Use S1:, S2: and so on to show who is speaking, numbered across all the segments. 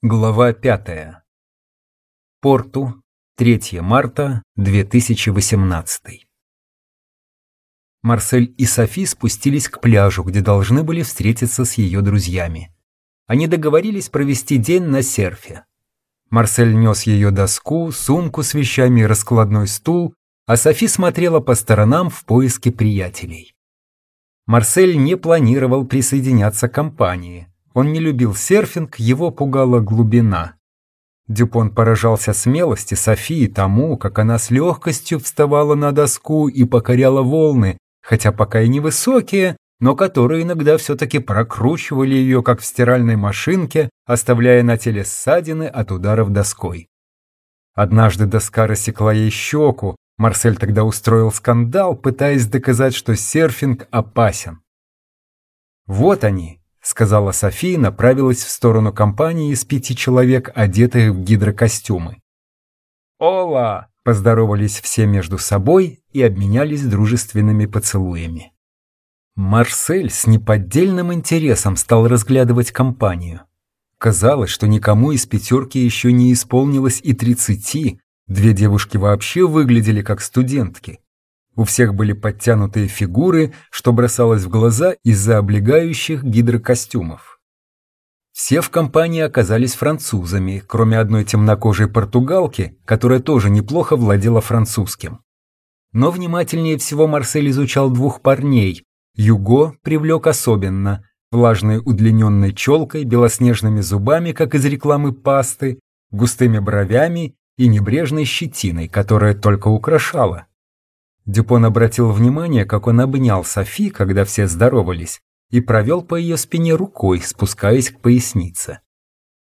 S1: Глава пятая. Порту, 3 марта 2018. Марсель и Софи спустились к пляжу, где должны были встретиться с ее друзьями. Они договорились провести день на серфе. Марсель нес ее доску, сумку с вещами и раскладной стул, а Софи смотрела по сторонам в поиске приятелей. Марсель не планировал присоединяться к компании – он не любил серфинг, его пугала глубина. Дюпон поражался смелости Софии тому, как она с легкостью вставала на доску и покоряла волны, хотя пока и невысокие, но которые иногда все-таки прокручивали ее, как в стиральной машинке, оставляя на теле ссадины от ударов доской. Однажды доска рассекла ей щеку, Марсель тогда устроил скандал, пытаясь доказать, что серфинг опасен. Вот они, сказала София и направилась в сторону компании из пяти человек, одетых в гидрокостюмы. «Ола!» – поздоровались все между собой и обменялись дружественными поцелуями. Марсель с неподдельным интересом стал разглядывать компанию. Казалось, что никому из пятерки еще не исполнилось и тридцати, две девушки вообще выглядели как студентки. У всех были подтянутые фигуры, что бросалось в глаза из-за облегающих гидрокостюмов. Все в компании оказались французами, кроме одной темнокожей португалки, которая тоже неплохо владела французским. Но внимательнее всего Марсель изучал двух парней. Юго привлек особенно, влажной удлиненной челкой, белоснежными зубами, как из рекламы пасты, густыми бровями и небрежной щетиной, которая только украшала. Дюпон обратил внимание, как он обнял Софи, когда все здоровались, и провел по ее спине рукой, спускаясь к пояснице.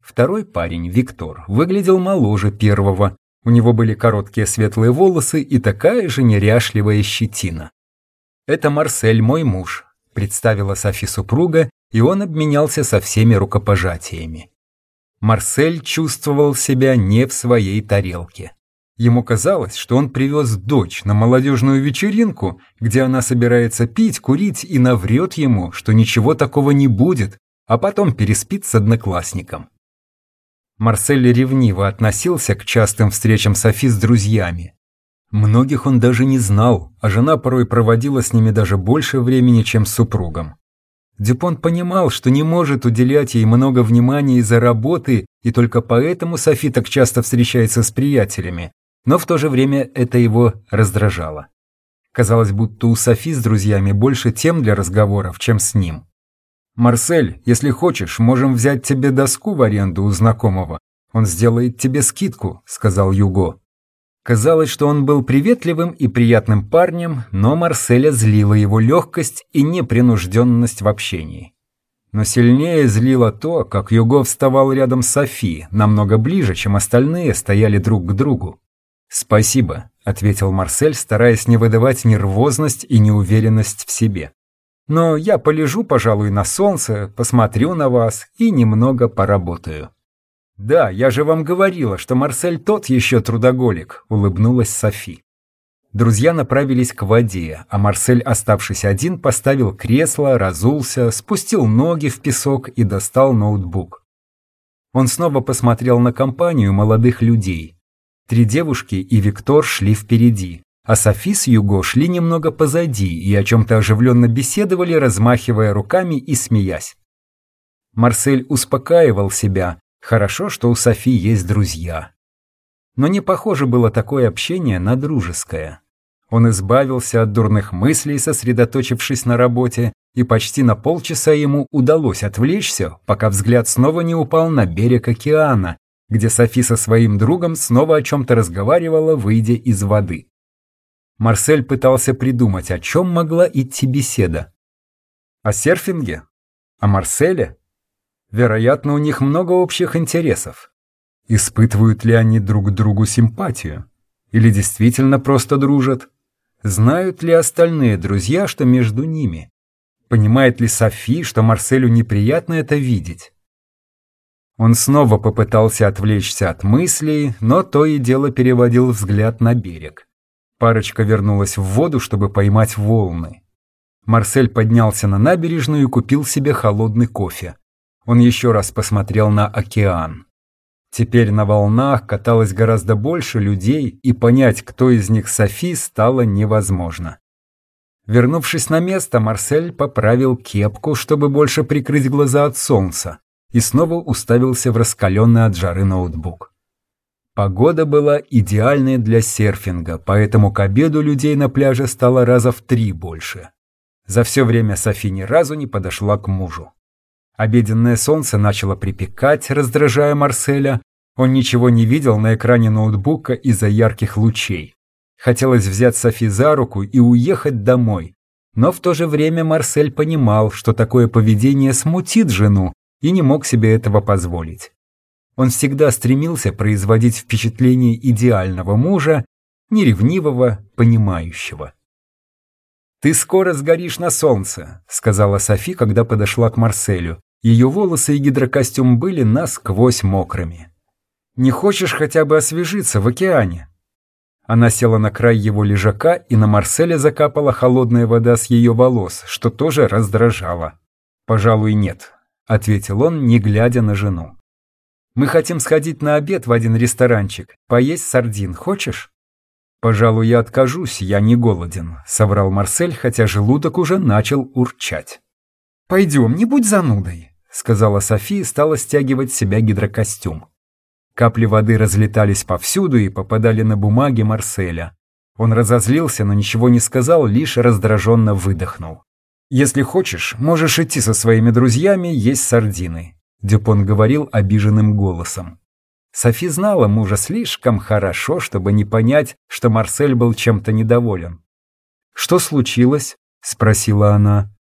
S1: Второй парень, Виктор, выглядел моложе первого. У него были короткие светлые волосы и такая же неряшливая щетина. «Это Марсель, мой муж», — представила Софи супруга, и он обменялся со всеми рукопожатиями. Марсель чувствовал себя не в своей тарелке. Ему казалось, что он привез дочь на молодежную вечеринку, где она собирается пить, курить и наврет ему, что ничего такого не будет, а потом переспит с одноклассником. Марсель ревниво относился к частым встречам Софи с друзьями. Многих он даже не знал, а жена порой проводила с ними даже больше времени, чем с супругом. Дюпон понимал, что не может уделять ей много внимания из-за работы, и только поэтому Софи так часто встречается с приятелями, но в то же время это его раздражало. Казалось, будто у Софи с друзьями больше тем для разговоров, чем с ним. «Марсель, если хочешь, можем взять тебе доску в аренду у знакомого. Он сделает тебе скидку», — сказал Юго. Казалось, что он был приветливым и приятным парнем, но Марселя злила его легкость и непринужденность в общении. Но сильнее злило то, как Юго вставал рядом с Софи, намного ближе, чем остальные стояли друг к другу. «Спасибо», — ответил Марсель, стараясь не выдавать нервозность и неуверенность в себе. «Но я полежу, пожалуй, на солнце, посмотрю на вас и немного поработаю». «Да, я же вам говорила, что Марсель тот еще трудоголик», — улыбнулась Софи. Друзья направились к воде, а Марсель, оставшись один, поставил кресло, разулся, спустил ноги в песок и достал ноутбук. Он снова посмотрел на компанию молодых людей. Три девушки и Виктор шли впереди, а Софи с Юго шли немного позади и о чем-то оживленно беседовали, размахивая руками и смеясь. Марсель успокаивал себя, хорошо, что у Софи есть друзья. Но не похоже было такое общение на дружеское. Он избавился от дурных мыслей, сосредоточившись на работе, и почти на полчаса ему удалось отвлечься, пока взгляд снова не упал на берег океана, где Софи со своим другом снова о чем-то разговаривала, выйдя из воды. Марсель пытался придумать, о чем могла идти беседа. О серфинге? О Марселе? Вероятно, у них много общих интересов. Испытывают ли они друг другу симпатию? Или действительно просто дружат? Знают ли остальные друзья, что между ними? Понимает ли Софи, что Марселю неприятно это видеть? Он снова попытался отвлечься от мыслей, но то и дело переводил взгляд на берег. Парочка вернулась в воду, чтобы поймать волны. Марсель поднялся на набережную и купил себе холодный кофе. Он еще раз посмотрел на океан. Теперь на волнах каталось гораздо больше людей, и понять, кто из них Софи, стало невозможно. Вернувшись на место, Марсель поправил кепку, чтобы больше прикрыть глаза от солнца, и снова уставился в раскаленный от жары ноутбук. Погода была идеальной для серфинга, поэтому к обеду людей на пляже стало раза в три больше. За все время Софи ни разу не подошла к мужу. Обеденное солнце начало припекать, раздражая Марселя. Он ничего не видел на экране ноутбука из-за ярких лучей. Хотелось взять Софи за руку и уехать домой. Но в то же время Марсель понимал, что такое поведение смутит жену и не мог себе этого позволить. Он всегда стремился производить впечатление идеального мужа, неревнивого, понимающего. «Ты скоро сгоришь на солнце», — сказала Софи, когда подошла к Марселю. Ее волосы и гидрокостюм были насквозь мокрыми. «Не хочешь хотя бы освежиться в океане?» Она села на край его лежака, и на Марселя закапала холодная вода с ее волос, что тоже раздражало. «Пожалуй, нет», — ответил он, не глядя на жену. «Мы хотим сходить на обед в один ресторанчик. Поесть сардин хочешь?» «Пожалуй, я откажусь, я не голоден», — соврал Марсель, хотя желудок уже начал урчать. «Пойдем, не будь занудой», — сказала София и стала стягивать с себя гидрокостюм. Капли воды разлетались повсюду и попадали на бумаги Марселя. Он разозлился, но ничего не сказал, лишь раздраженно выдохнул. «Если хочешь, можешь идти со своими друзьями есть сардины», — Дюпон говорил обиженным голосом. Софи знала мужа слишком хорошо, чтобы не понять, что Марсель был чем-то недоволен. «Что случилось?» — спросила она.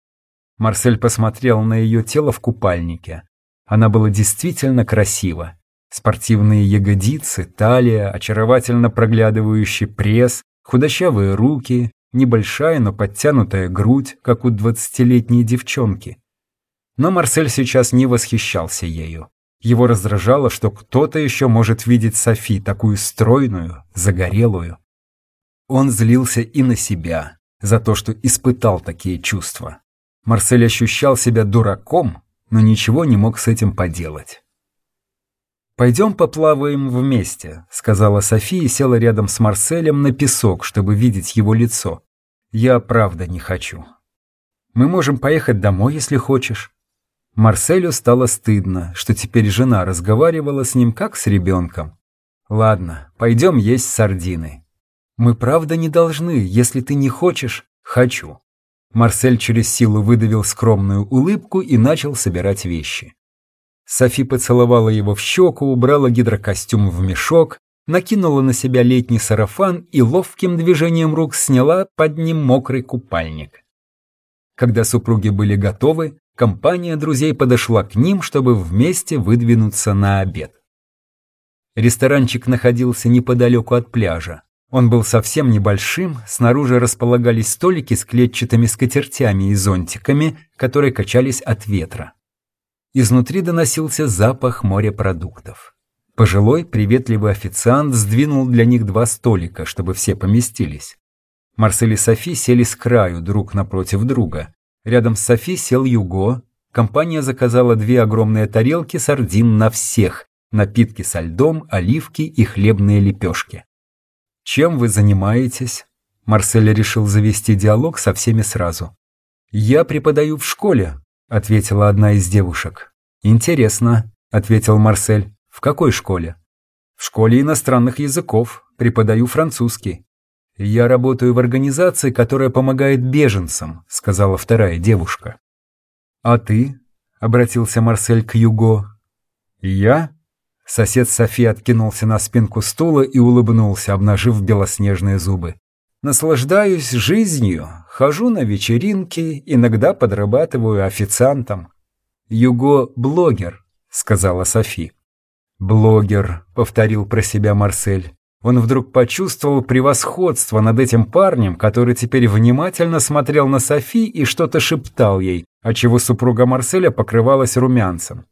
S1: Марсель посмотрел на ее тело в купальнике. Она была действительно красива. Спортивные ягодицы, талия, очаровательно проглядывающий пресс, худощавые руки, небольшая, но подтянутая грудь, как у двадцатилетней девчонки. Но Марсель сейчас не восхищался ею. Его раздражало, что кто-то еще может видеть Софи, такую стройную, загорелую. Он злился и на себя, за то, что испытал такие чувства. Марсель ощущал себя дураком, но ничего не мог с этим поделать. «Пойдем поплаваем вместе», — сказала Софи и села рядом с Марселем на песок, чтобы видеть его лицо. «Я правда не хочу. Мы можем поехать домой, если хочешь». Марселю стало стыдно, что теперь жена разговаривала с ним как с ребенком. «Ладно, пойдем есть сардины». «Мы правда не должны, если ты не хочешь». «Хочу». Марсель через силу выдавил скромную улыбку и начал собирать вещи. Софи поцеловала его в щеку, убрала гидрокостюм в мешок, накинула на себя летний сарафан и ловким движением рук сняла под ним мокрый купальник. Когда супруги были готовы, компания друзей подошла к ним, чтобы вместе выдвинуться на обед. Ресторанчик находился неподалеку от пляжа. Он был совсем небольшим, снаружи располагались столики с клетчатыми скатертями и зонтиками, которые качались от ветра. Изнутри доносился запах морепродуктов. Пожилой, приветливый официант сдвинул для них два столика, чтобы все поместились. Марсель и Софи сели с краю друг напротив друга. Рядом с Софи сел Юго. Компания заказала две огромные тарелки сардин на всех, напитки со льдом, оливки и хлебные лепешки. «Чем вы занимаетесь?» Марсель решил завести диалог со всеми сразу. «Я преподаю в школе», — ответила одна из девушек. «Интересно», — ответил Марсель. «В какой школе?» «В школе иностранных языков. Преподаю французский». «Я работаю в организации, которая помогает беженцам», — сказала вторая девушка. «А ты?» — обратился Марсель к Юго. «Я?» Сосед Софи откинулся на спинку стула и улыбнулся, обнажив белоснежные зубы. «Наслаждаюсь жизнью, хожу на вечеринки, иногда подрабатываю официантом». «Юго — блогер», — сказала Софи. «Блогер», — повторил про себя Марсель. Он вдруг почувствовал превосходство над этим парнем, который теперь внимательно смотрел на Софи и что-то шептал ей, отчего супруга Марселя покрывалась румянцем.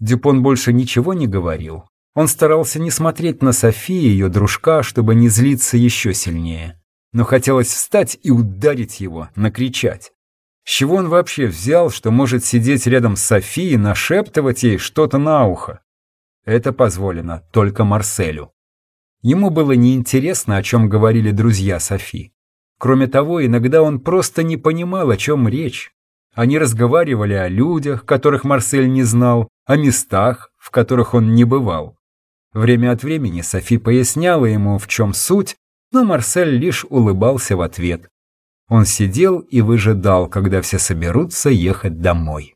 S1: Дюпон больше ничего не говорил. Он старался не смотреть на Софи и ее дружка, чтобы не злиться еще сильнее. Но хотелось встать и ударить его, накричать. С чего он вообще взял, что может сидеть рядом с Софией нашептывать ей что-то на ухо? Это позволено только Марселю. Ему было неинтересно, о чем говорили друзья Софи. Кроме того, иногда он просто не понимал, о чем речь. Они разговаривали о людях, которых Марсель не знал, о местах, в которых он не бывал. Время от времени Софи поясняла ему, в чем суть, но Марсель лишь улыбался в ответ. Он сидел и выжидал, когда все соберутся ехать домой.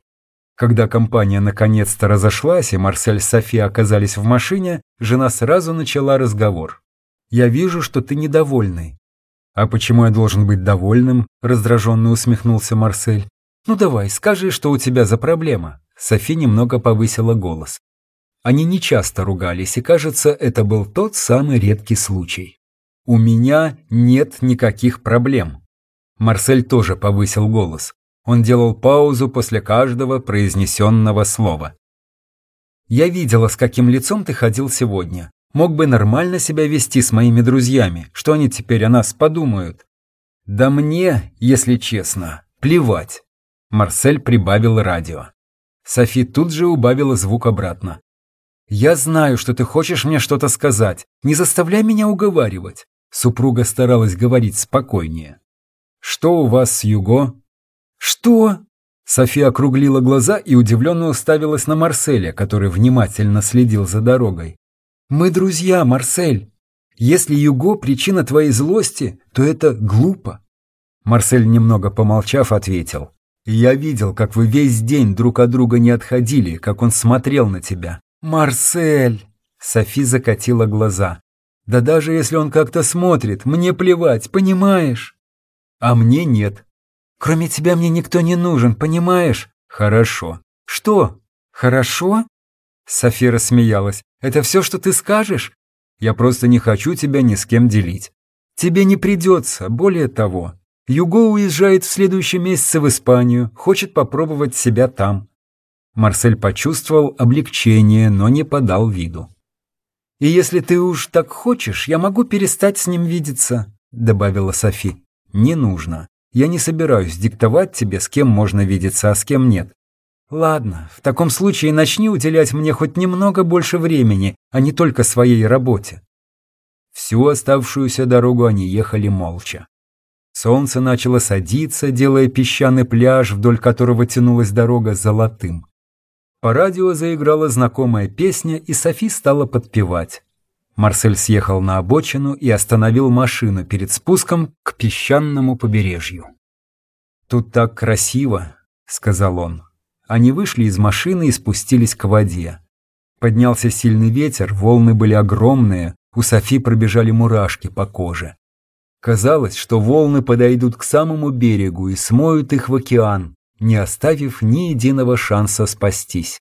S1: Когда компания наконец-то разошлась и Марсель с Софи оказались в машине, жена сразу начала разговор. «Я вижу, что ты недовольный». «А почему я должен быть довольным?» – раздраженно усмехнулся Марсель. «Ну давай, скажи, что у тебя за проблема». Софи немного повысила голос. Они нечасто ругались, и, кажется, это был тот самый редкий случай. «У меня нет никаких проблем». Марсель тоже повысил голос. Он делал паузу после каждого произнесенного слова. «Я видела, с каким лицом ты ходил сегодня. Мог бы нормально себя вести с моими друзьями. Что они теперь о нас подумают?» «Да мне, если честно, плевать». Марсель прибавил радио. Софи тут же убавила звук обратно. «Я знаю, что ты хочешь мне что-то сказать. Не заставляй меня уговаривать». Супруга старалась говорить спокойнее. «Что у вас с Юго?» «Что?» София округлила глаза и удивленно уставилась на Марселя, который внимательно следил за дорогой. «Мы друзья, Марсель. Если Юго – причина твоей злости, то это глупо». Марсель, немного помолчав, ответил. «Я видел, как вы весь день друг от друга не отходили, как он смотрел на тебя». «Марсель!» Софи закатила глаза. «Да даже если он как-то смотрит, мне плевать, понимаешь?» «А мне нет. Кроме тебя мне никто не нужен, понимаешь? Хорошо. Что? Хорошо? София рассмеялась. Это все, что ты скажешь? Я просто не хочу тебя ни с кем делить. Тебе не придется, более того. Юго уезжает в следующем месяце в Испанию, хочет попробовать себя там. Марсель почувствовал облегчение, но не подал виду. «И если ты уж так хочешь, я могу перестать с ним видеться», — добавила Софи. «Не нужно. Я не собираюсь диктовать тебе, с кем можно видеться, а с кем нет. Ладно, в таком случае начни уделять мне хоть немного больше времени, а не только своей работе. Всю оставшуюся дорогу они ехали молча. Солнце начало садиться, делая песчаный пляж, вдоль которого тянулась дорога, золотым. По радио заиграла знакомая песня, и Софи стала подпевать. Марсель съехал на обочину и остановил машину перед спуском к песчаному побережью. «Тут так красиво», — сказал он. Они вышли из машины и спустились к воде. Поднялся сильный ветер, волны были огромные, у Софи пробежали мурашки по коже. Казалось, что волны подойдут к самому берегу и смоют их в океан, не оставив ни единого шанса спастись.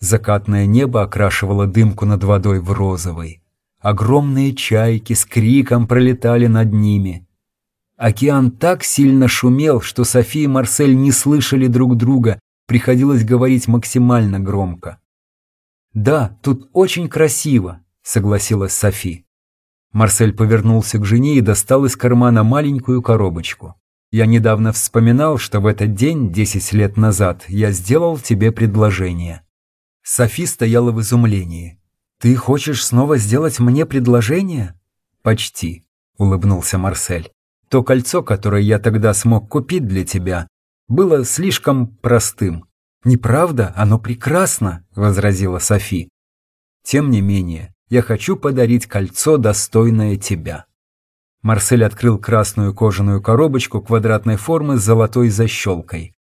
S1: Закатное небо окрашивало дымку над водой в розовый. Огромные чайки с криком пролетали над ними. Океан так сильно шумел, что София и Марсель не слышали друг друга, приходилось говорить максимально громко. «Да, тут очень красиво», — согласилась Софи. Марсель повернулся к жене и достал из кармана маленькую коробочку. «Я недавно вспоминал, что в этот день, десять лет назад, я сделал тебе предложение». Софи стояла в изумлении. «Ты хочешь снова сделать мне предложение?» «Почти», — улыбнулся Марсель. «То кольцо, которое я тогда смог купить для тебя, было слишком простым». «Неправда, оно прекрасно», — возразила Софи. «Тем не менее, я хочу подарить кольцо, достойное тебя». Марсель открыл красную кожаную коробочку квадратной формы с золотой защелкой.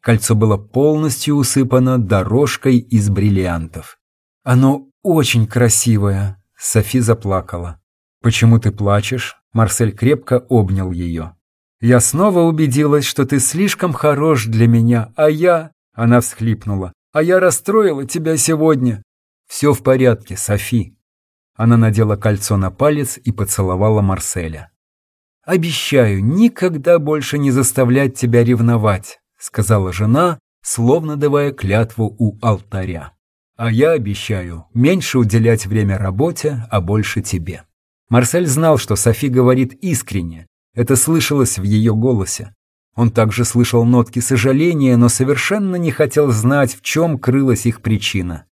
S1: Кольцо было полностью усыпано дорожкой из бриллиантов. Оно «Очень красивая», — Софи заплакала. «Почему ты плачешь?» Марсель крепко обнял ее. «Я снова убедилась, что ты слишком хорош для меня, а я...» Она всхлипнула. «А я расстроила тебя сегодня». «Все в порядке, Софи». Она надела кольцо на палец и поцеловала Марселя. «Обещаю никогда больше не заставлять тебя ревновать», сказала жена, словно давая клятву у алтаря. А я обещаю меньше уделять время работе, а больше тебе. Марсель знал, что Софи говорит искренне. Это слышалось в ее голосе. Он также слышал нотки сожаления, но совершенно не хотел знать, в чем крылась их причина.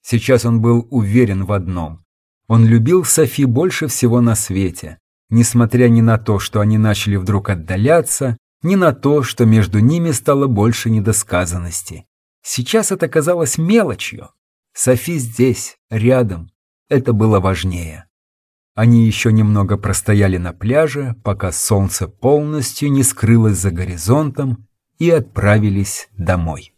S1: Сейчас он был уверен в одном. Он любил Софи больше всего на свете, несмотря ни на то, что они начали вдруг отдаляться, ни на то, что между ними стало больше недосказанности. Сейчас это казалось мелочью. Софи здесь, рядом. Это было важнее. Они еще немного простояли на пляже, пока солнце полностью не скрылось за горизонтом, и отправились домой.